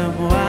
amor.